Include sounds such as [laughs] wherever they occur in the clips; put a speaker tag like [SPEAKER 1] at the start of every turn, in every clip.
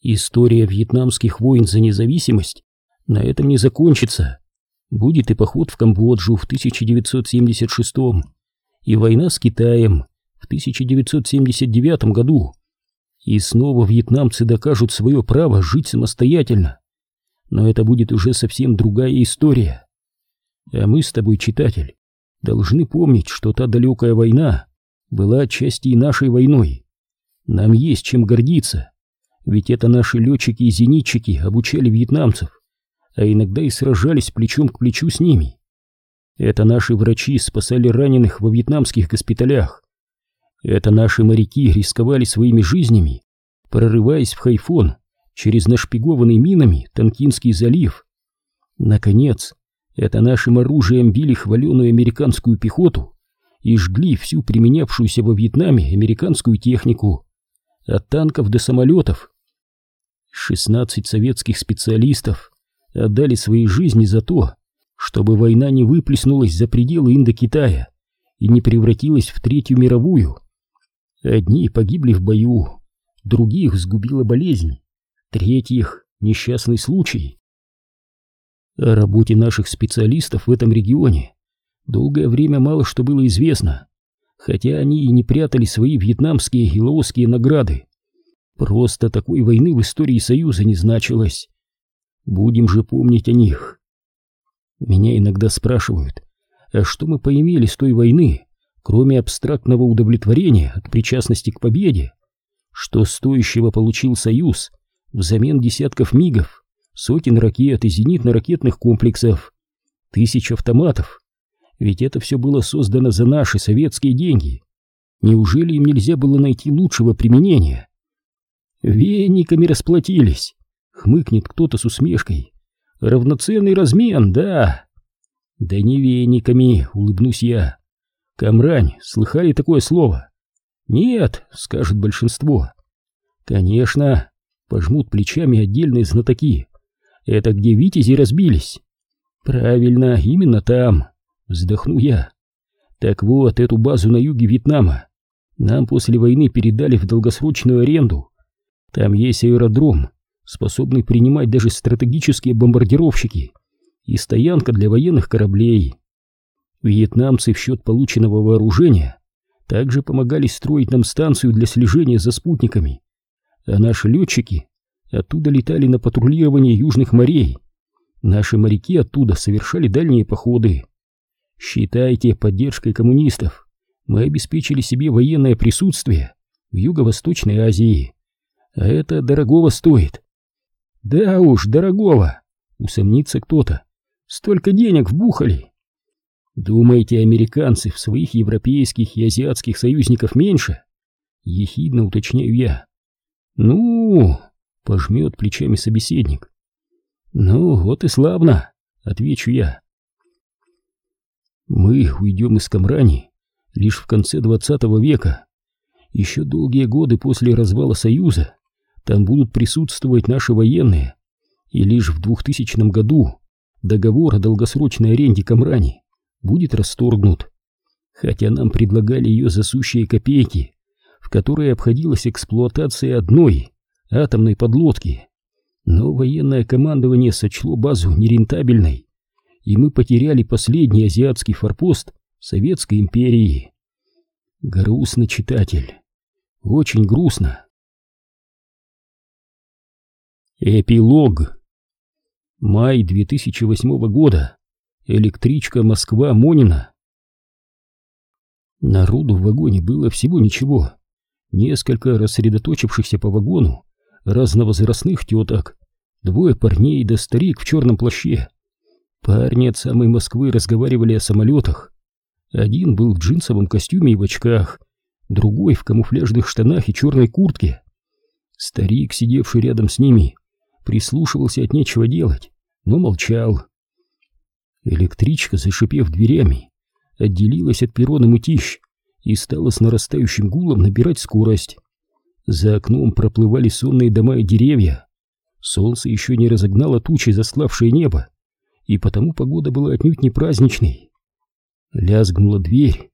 [SPEAKER 1] История вьетнамских войн за независимость на этом не закончится. Будет и поход в Камбоджу в 1976 и война с Китаем в 1979 году. И снова вьетнамцы докажут свое право жить самостоятельно. Но это будет уже совсем другая история. А мы с тобой, читатель, должны помнить, что та далекая война была отчасти и нашей войной. Нам есть чем гордиться, ведь это наши летчики и зенитчики обучали вьетнамцев, а иногда и сражались плечом к плечу с ними. Это наши врачи спасали раненых во вьетнамских госпиталях. Это наши моряки рисковали своими жизнями, прорываясь в Хайфон через нашпигованный минами Танкинский залив. Наконец, это нашим оружием били хваленую американскую пехоту и жгли всю применявшуюся во Вьетнаме американскую технику, от танков до самолетов. 16 советских специалистов отдали свои жизни за то, чтобы война не выплеснулась за пределы Индокитая и не превратилась в Третью мировую. Одни погибли в бою, других сгубила болезнь, третьих — несчастный случай. О работе наших специалистов в этом регионе долгое время мало что было известно, хотя они и не прятали свои вьетнамские и лаосские награды. Просто такой войны в истории Союза не значилось. Будем же помнить о них. Меня иногда спрашивают, а что мы поимели с той войны, кроме абстрактного удовлетворения от причастности к победе? Что стоящего получил Союз взамен десятков мигов сотен ракет и зенитно-ракетных комплексов, тысяч автоматов. Ведь это все было создано за наши советские деньги. Неужели им нельзя было найти лучшего применения? Вениками расплатились, хмыкнет кто-то с усмешкой. Равноценный размен, да. Да не вениками, улыбнусь я. Камрань, слыхали такое слово? Нет, скажет большинство. Конечно, пожмут плечами отдельные знатоки. Это где витязи разбились? Правильно, именно там. Вздохну я. Так вот, эту базу на юге Вьетнама нам после войны передали в долгосрочную аренду. Там есть аэродром, способный принимать даже стратегические бомбардировщики, и стоянка для военных кораблей. Вьетнамцы в счет полученного вооружения также помогали строить нам станцию для слежения за спутниками, а наши летчики Оттуда летали на патрулирование южных морей. Наши моряки оттуда совершали дальние походы. Считайте, поддержкой коммунистов мы обеспечили себе военное присутствие в Юго-Восточной Азии. А это дорогого стоит. Да уж, дорогого, усомнится кто-то. Столько денег вбухали. Думаете, американцы в своих европейских и азиатских союзников меньше? Ехидно уточняю я. Ну, Пожмет плечами собеседник. Ну, вот и славно, отвечу я. Мы уйдем из Камрани лишь в конце двадцатого века. Еще долгие годы после развала Союза там будут присутствовать наши военные, и лишь в 2000 году договор о долгосрочной аренде Камрани будет расторгнут, хотя нам предлагали ее за сущие копейки, в которой обходилась эксплуатация одной атомной подлодки. Но военное командование сочло базу нерентабельной, и мы потеряли последний азиатский форпост Советской империи. Грустно, читатель, очень грустно. Эпилог. Май 2008 года. Электричка Москва-Монина. Народу в вагоне было всего ничего. Несколько рассредоточившихся по вагону разновозрастных теток, двое парней да старик в черном плаще. Парни от самой Москвы разговаривали о самолетах. Один был в джинсовом костюме и в очках, другой в камуфляжных штанах и черной куртке. Старик, сидевший рядом с ними, прислушивался от нечего делать, но молчал. Электричка, зашипев дверями, отделилась от перрона мытищ и стала с нарастающим гулом набирать скорость. За окном проплывали сонные дома и деревья. Солнце еще не разогнало тучи, заславшее небо, и потому погода была отнюдь не праздничной. Лязгнула дверь.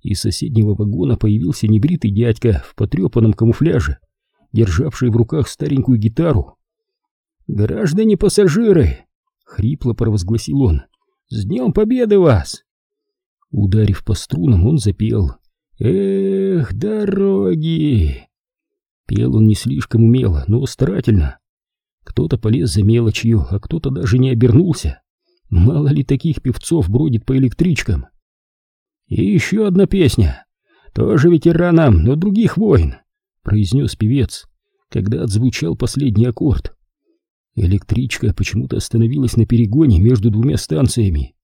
[SPEAKER 1] Из соседнего вагона появился небритый дядька в потрепанном камуфляже державший в руках старенькую гитару. «Граждане пассажиры!» — хрипло провозгласил он. «С Днем Победы вас!» Ударив по струнам, он запел «Эх, дороги!» Пел он не слишком умело, но старательно. Кто-то полез за мелочью, а кто-то даже не обернулся. Мало ли таких певцов бродит по электричкам. И еще одна песня, тоже ветеранам, но других войн, произнес певец, когда отзвучал последний аккорд. Электричка почему-то остановилась на перегоне между двумя станциями.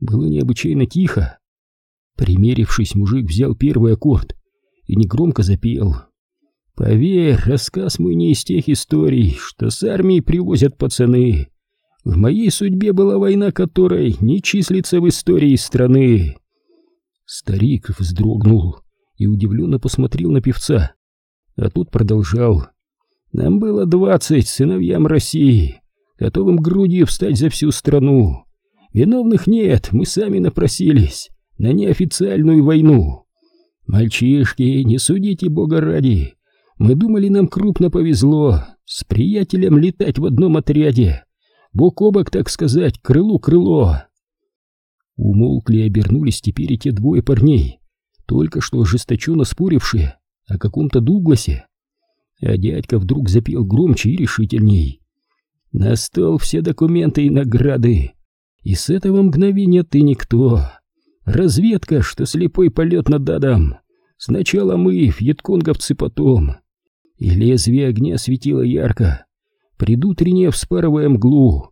[SPEAKER 1] Было необычайно тихо. Примерившись, мужик взял первый аккорд и негромко запел. «Поверь, рассказ мой не из тех историй, что с армией привозят пацаны. В моей судьбе была война, которой не числится в истории страны». Старик вздрогнул и удивленно посмотрел на певца, а тот продолжал. «Нам было двадцать сыновьям России, готовым грудью встать за всю страну. Виновных нет, мы сами напросились на неофициальную войну. Мальчишки, не судите Бога ради, мы думали, нам крупно повезло с приятелем летать в одном отряде, бок о бок, так сказать, крылу-крыло». Умолкли и обернулись теперь и те двое парней, только что ожесточенно спорившие о каком-то Дугласе. А дядька вдруг запел громче и решительней. «На стол все документы и награды, и с этого мгновения ты никто. Разведка, что слепой полет над Дадом. Сначала мы, вьетконговцы, потом. И лезвие огня светило ярко. Предутренне вспарывая мглу,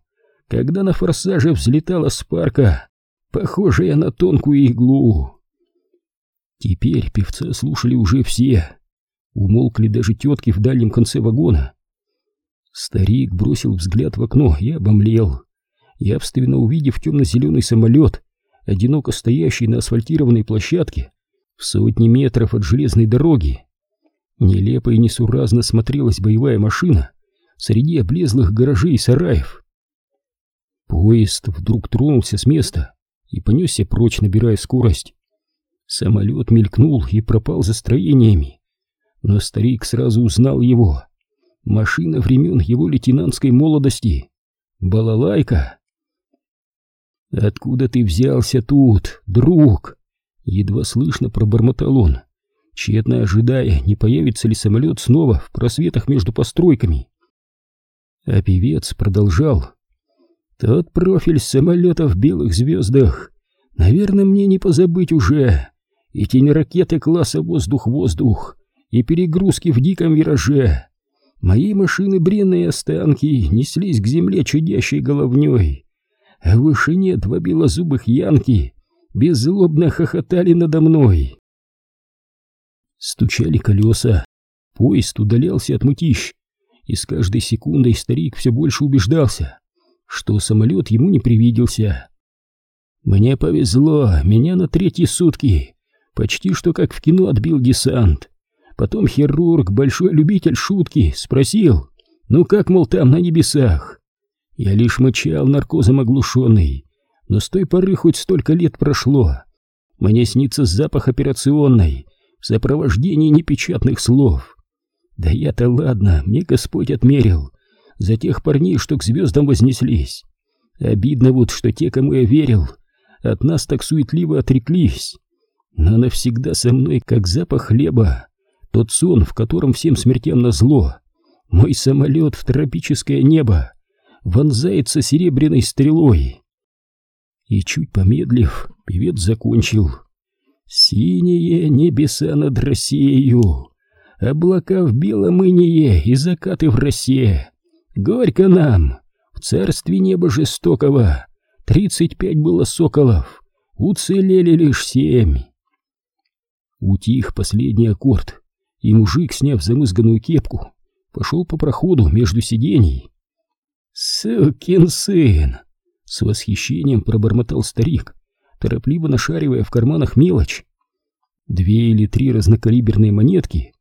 [SPEAKER 1] когда на форсаже взлетала спарка, похожая на тонкую иглу. Теперь певца слушали уже все. Умолкли даже тетки в дальнем конце вагона. Старик бросил взгляд в окно и обомлел, явственно увидев темно-зеленый самолет, одиноко стоящий на асфальтированной площадке в сотни метров от железной дороги. Нелепо и несуразно смотрелась боевая машина среди облезлых гаражей и сараев. Поезд вдруг тронулся с места и понесся прочь, набирая скорость. Самолет мелькнул и пропал за строениями, но старик сразу узнал его. Машина времен его лейтенантской молодости. Балалайка. «Откуда ты взялся тут, друг?» Едва слышно пробормотал он, тщетно ожидая, не появится ли самолет снова в просветах между постройками. А певец продолжал. Тот профиль самолета в белых звездах. Наверное, мне не позабыть уже. И тень ракеты класса воздух-воздух, и перегрузки в диком вираже. Мои машины бренные останки неслись к земле чудящей головней. А в вышине два белозубых янки беззлобно хохотали надо мной. Стучали колеса. Поезд удалялся от мытищ, и с каждой секундой старик все больше убеждался что самолет ему не привиделся. Мне повезло, меня на третьи сутки, почти что как в кино отбил десант. Потом хирург, большой любитель шутки, спросил, ну как, мол, там на небесах? Я лишь мычал наркозом оглушенный, но с той поры хоть столько лет прошло. Мне снится запах операционной в сопровождении непечатных слов. Да я-то ладно, мне Господь отмерил, за тех парней, что к звездам вознеслись. Обидно вот, что те, кому я верил, от нас так суетливо отреклись. Но навсегда со мной, как запах хлеба, тот сон, в котором всем смертям назло. Мой самолет в тропическое небо вонзается серебряной стрелой. И чуть помедлив, певец закончил. Синие небеса над Россией, облака в белом инее и закаты в росе. Горько нам, в царстве неба жестокого, тридцать пять было соколов, уцелели лишь семь. Утих последний аккорд, и мужик, сняв замызганную кепку, пошел по проходу между сидений. «Сукин сын!» — с восхищением пробормотал старик, торопливо нашаривая в карманах мелочь. Две или три разнокалиберные монетки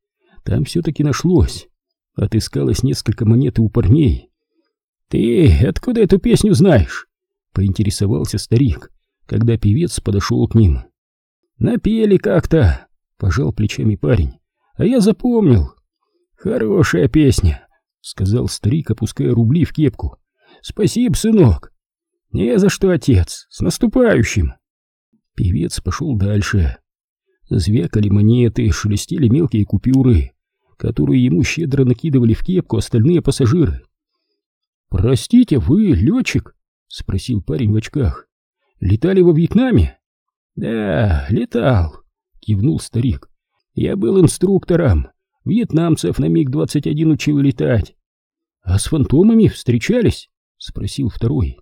[SPEAKER 1] там все-таки нашлось, Отыскалось несколько монет у парней. «Ты откуда эту песню знаешь?» — поинтересовался старик, когда певец подошел к ним. «Напели как-то», — пожал плечами парень. «А я запомнил. Хорошая песня, сказал старик, опуская рубли в кепку. Спасибо, сынок. Не за что, отец. С наступающим. Певец пошел дальше. Звякали монеты, шелестели мелкие купюры, которые ему щедро накидывали в кепку остальные пассажиры. «Простите, вы летчик?» — спросил парень в очках. «Летали во Вьетнаме?» «Да, летал», — кивнул старик. «Я был инструктором. Вьетнамцев на МиГ-21 учил летать». «А с фантомами встречались?» — спросил второй.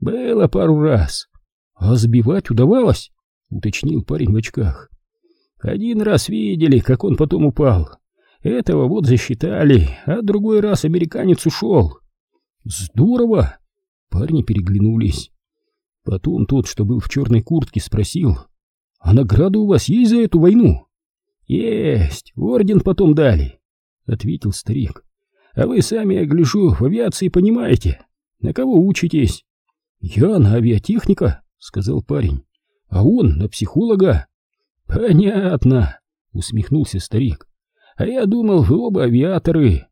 [SPEAKER 1] «Было пару раз». «А сбивать удавалось?» — уточнил парень в очках. Один раз видели, как он потом упал. Этого вот засчитали, а другой раз американец ушел. Здорово! Парни переглянулись. Потом тот, что был в черной куртке, спросил, «А награда у вас есть за эту войну?» «Есть, орден потом дали», — ответил старик. «А вы сами, я гляжу, в авиации понимаете. На кого учитесь?» «Я на авиатехника», — сказал парень, «а он на психолога». «Понятно», — усмехнулся старик. «А я думал, вы оба авиаторы».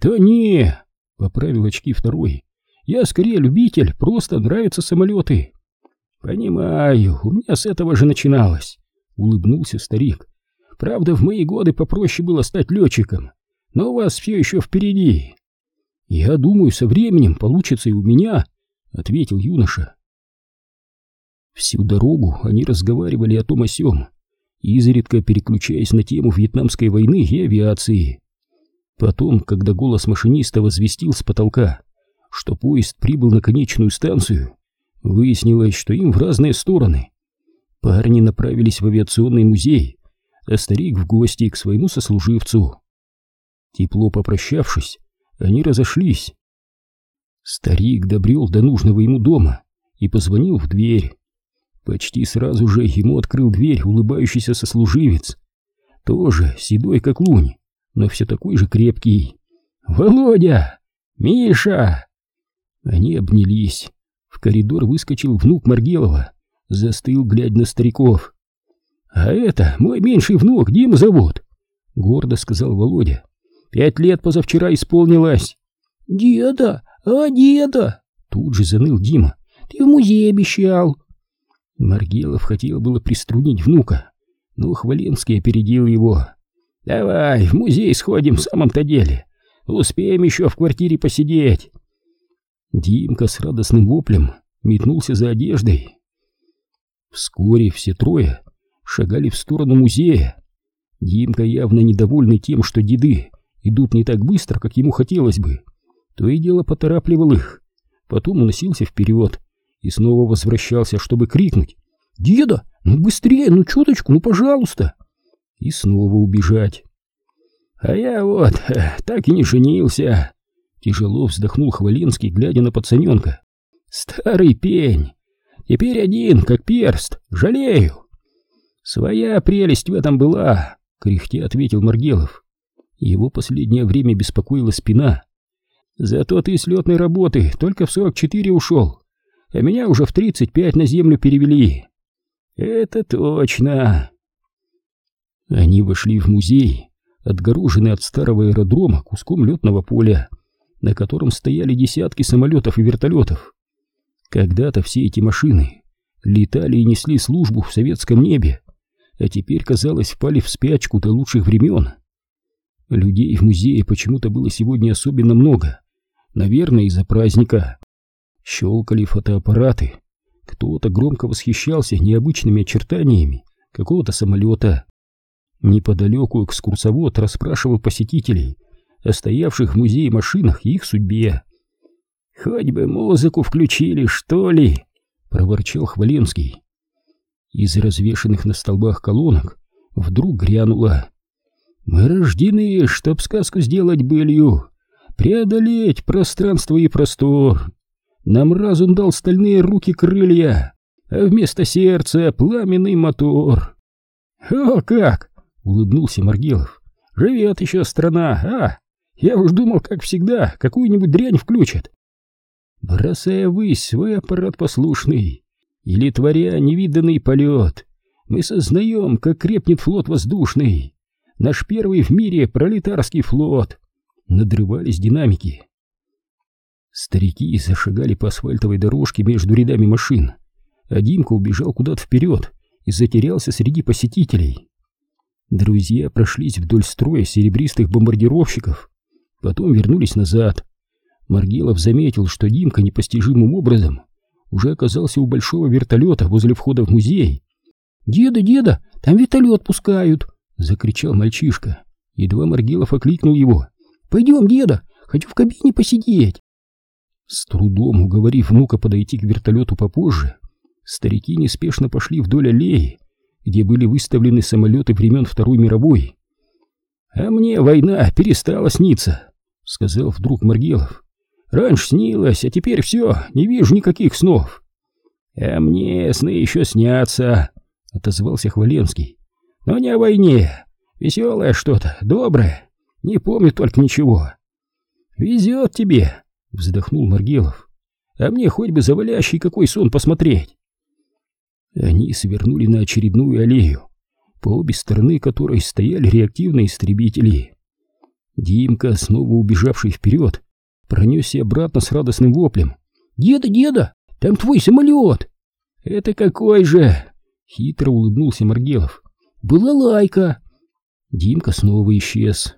[SPEAKER 1] «Да не», — поправил очки второй. «Я скорее любитель, просто нравятся самолеты». «Понимаю, у меня с этого же начиналось», — улыбнулся старик. «Правда, в мои годы попроще было стать летчиком, но у вас все еще впереди». «Я думаю, со временем получится и у меня», — ответил юноша. Всю дорогу они разговаривали о том о сём, изредка переключаясь на тему Вьетнамской войны и авиации. Потом, когда голос машиниста возвестил с потолка, что поезд прибыл на конечную станцию, выяснилось, что им в разные стороны. Парни направились в авиационный музей, а старик в гости к своему сослуживцу. Тепло попрощавшись, они разошлись. Старик добрел до нужного ему дома и позвонил в дверь. Почти сразу же ему открыл дверь улыбающийся сослуживец. Тоже седой, как лунь, но все такой же крепкий. «Володя! Миша!» Они обнялись. В коридор выскочил внук Маргелова, застыл, глядя на стариков. «А это мой меньший внук, Дима зовут», — гордо сказал Володя. «Пять лет позавчера исполнилось». «Деда! А деда?» Тут же заныл Дима. «Ты в музей обещал». Маргелов хотел было приструнить внука, но Хваленский опередил его. «Давай, в музей сходим в самом-то деле. Успеем еще в квартире посидеть». Димка с радостным воплем метнулся за одеждой. Вскоре все трое шагали в сторону музея. Димка, явно недовольный тем, что деды идут не так быстро, как ему хотелось бы, то и дело поторапливал их. Потом уносился вперед, и снова возвращался, чтобы крикнуть «Деда, ну быстрее, ну чуточку, ну пожалуйста!» и снова убежать. «А я вот [laughs] так и не женился!» Тяжело вздохнул Хвалинский, глядя на пацаненка. «Старый пень! Теперь один, как перст, жалею!» «Своя прелесть в этом была!» — кряхтя ответил Маргелов. Его последнее время беспокоила спина. «Зато ты с летной работы только в сорок четыре ушел а меня уже в 35 на землю перевели. Это точно. Они вошли в музей, отгороженный от старого аэродрома куском летного поля, на котором стояли десятки самолетов и вертолетов. Когда-то все эти машины летали и несли службу в советском небе, а теперь, казалось, впали в спячку до лучших времен. Людей в музее почему-то было сегодня особенно много, наверное, из-за праздника. Щелкали фотоаппараты. Кто-то громко восхищался необычными очертаниями какого-то самолета. Неподалеку экскурсовод расспрашивал посетителей о стоявших в музее машинах и их судьбе. «Хоть бы музыку включили, что ли!» — проворчал Хваленский. Из развешанных на столбах колонок вдруг грянуло. «Мы рождены, чтоб сказку сделать былью, преодолеть пространство и простор, нам разум дал стальные руки-крылья, а вместо сердца пламенный мотор. «О как!» — улыбнулся Маргелов. «Живет еще страна, а! Я уж думал, как всегда, какую-нибудь дрянь включат». Бросая ввысь свой аппарат послушный, или творя невиданный полет, мы сознаем, как крепнет флот воздушный. Наш первый в мире пролетарский флот!» Надрывались динамики. Старики зашагали по асфальтовой дорожке между рядами машин, а Димка убежал куда-то вперед и затерялся среди посетителей. Друзья прошлись вдоль строя серебристых бомбардировщиков, потом вернулись назад. Маргелов заметил, что Димка непостижимым образом уже оказался у большого вертолета возле входа в музей. «Деда, деда, там вертолет пускают!» — закричал мальчишка. Едва Маргелов окликнул его. «Пойдем, деда, хочу в кабине посидеть!» С трудом уговорив внука подойти к вертолету попозже, старики неспешно пошли вдоль аллеи, где были выставлены самолеты времен Второй мировой. «А мне война перестала сниться», — сказал вдруг Маргелов. «Раньше снилось, а теперь все, не вижу никаких снов». «А мне сны еще снятся», — отозвался Хваленский. «Но не о войне. Веселое что-то, доброе. Не помню только ничего». «Везет тебе», — вздохнул Маргелов. «А мне хоть бы завалящий какой сон посмотреть». Они свернули на очередную аллею, по обе стороны которой стояли реактивные истребители. Димка, снова убежавший вперед, пронесся обратно с радостным воплем. «Деда, деда, там твой самолет!» «Это какой же?» — хитро улыбнулся Маргелов. «Балалайка!» Димка снова исчез.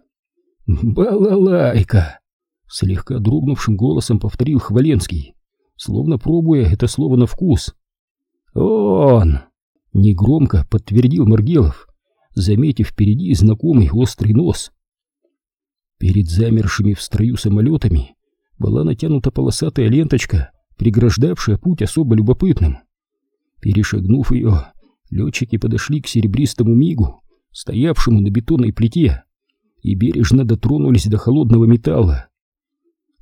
[SPEAKER 1] «Балалайка!» — слегка дрогнувшим голосом повторил Хваленский, словно пробуя это слово на вкус. «Он!» — негромко подтвердил Маргелов, заметив впереди знакомый острый нос. Перед замершими в строю самолетами была натянута полосатая ленточка, преграждавшая путь особо любопытным. Перешагнув ее, летчики подошли к серебристому мигу, стоявшему на бетонной плите, и бережно дотронулись до холодного металла.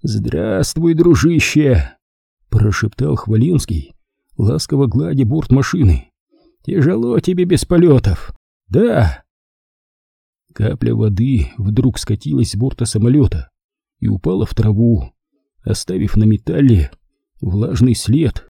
[SPEAKER 1] «Здравствуй, дружище!» — прошептал Хваленский, ласково гладя борт машины. «Тяжело тебе без полетов!» «Да!» Капля воды вдруг скатилась с борта самолета и упала в траву, оставив на металле влажный след.